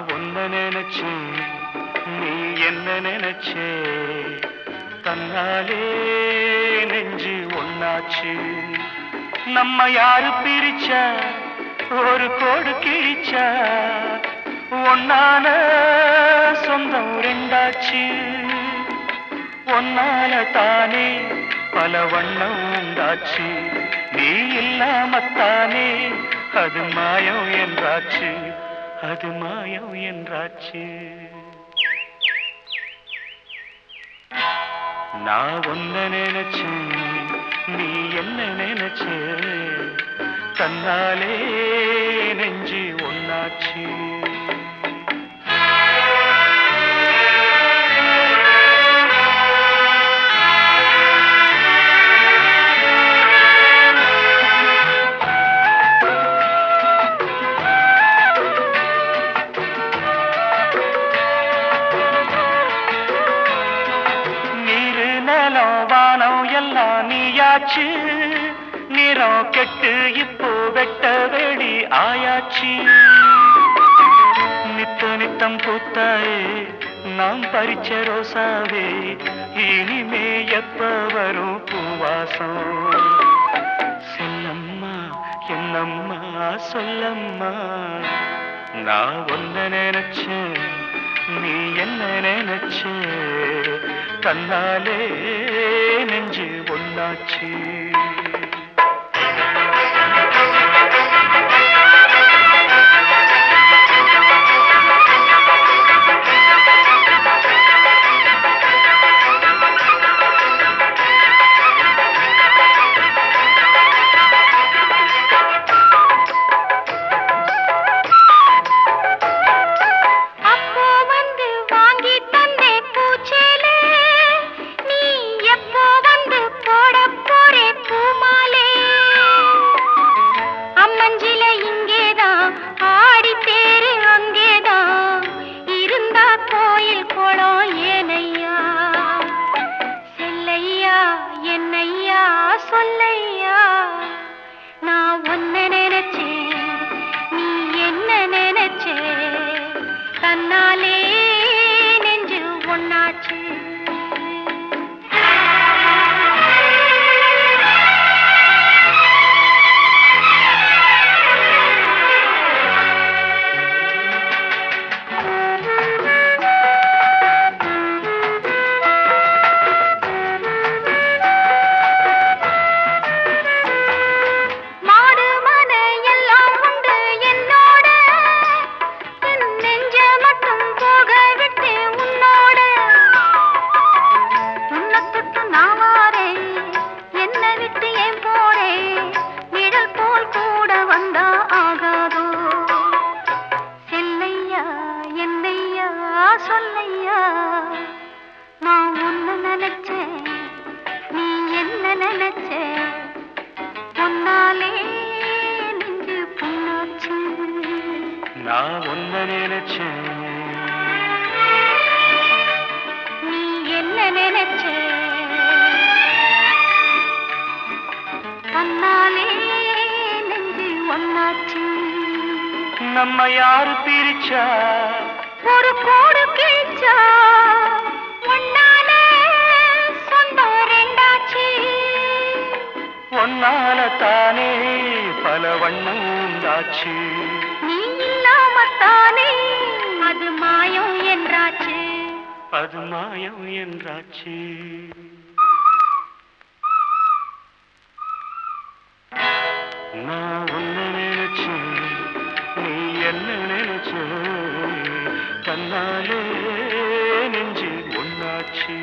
நான் ஒன்ன நினைச்சேன் நீ என்ன நினைச்சே. தன்னாலே நெஞ்சு ஒன்னாச்சு நம்ம யாரு பிரிச்சா? ஒரு கோடு கிழிச்சா. ஒன்னான சொந்தம் ரெண்டாச்சு. ஒன்னால தானே பல வண்ணம் உண்டாச்சு. நீ இல்லாமத்தானே அது மாயம் என்றாச்சு. அது மாயம் என்றாச்சு. நான் ஒன்ன நினைச்சேன் நீ என்ன நினைச்ச தன்னாலே நெஞ்சு ஒன்னாச்சு ஆயாச்சு. நிறம் கெட்டு இப்போ வெட்ட வெளி ஆயாச்சு. நித்த நித்தம் பூத்தாயே நாம் பறிச்ச ரோசாவே இனிமே எப்ப வரும் பூவாசம்? செல்லம்மா என்னம்மா சொல்லம்மா நான் ஒன்ன நினைச்சேன் நீ என்ன நினைச்சே? கண்ணாலே நெஞ்சு ஒன்னாச்சு இங்கேதான் ஆடி தேரு அங்கேதான். இருந்தா கோயில் குளம் ஏனையா? செல்லையா என்னையா? சொல்லையா? நான் ஒன்ன நினைச்சேன் நீ என்ன நினைச்சே? தன்னாலே ஒன்னாச்சு நம்ம யாரு பிரிச்சா? ஒரு கோடு கிழிச்சா. ஒன்னால சொந்தம் ரெண்டாச்சு. ஒன்னால தானே பல வண்ணம் உண்டாச்சு. நீ இல்லாமத்தானே அது மாயம் என்றாச்சு. அது மாயம் என்றாச்சு. நினைச்ச தன்னாலே நெஞ்சு ஒன்னாச்சு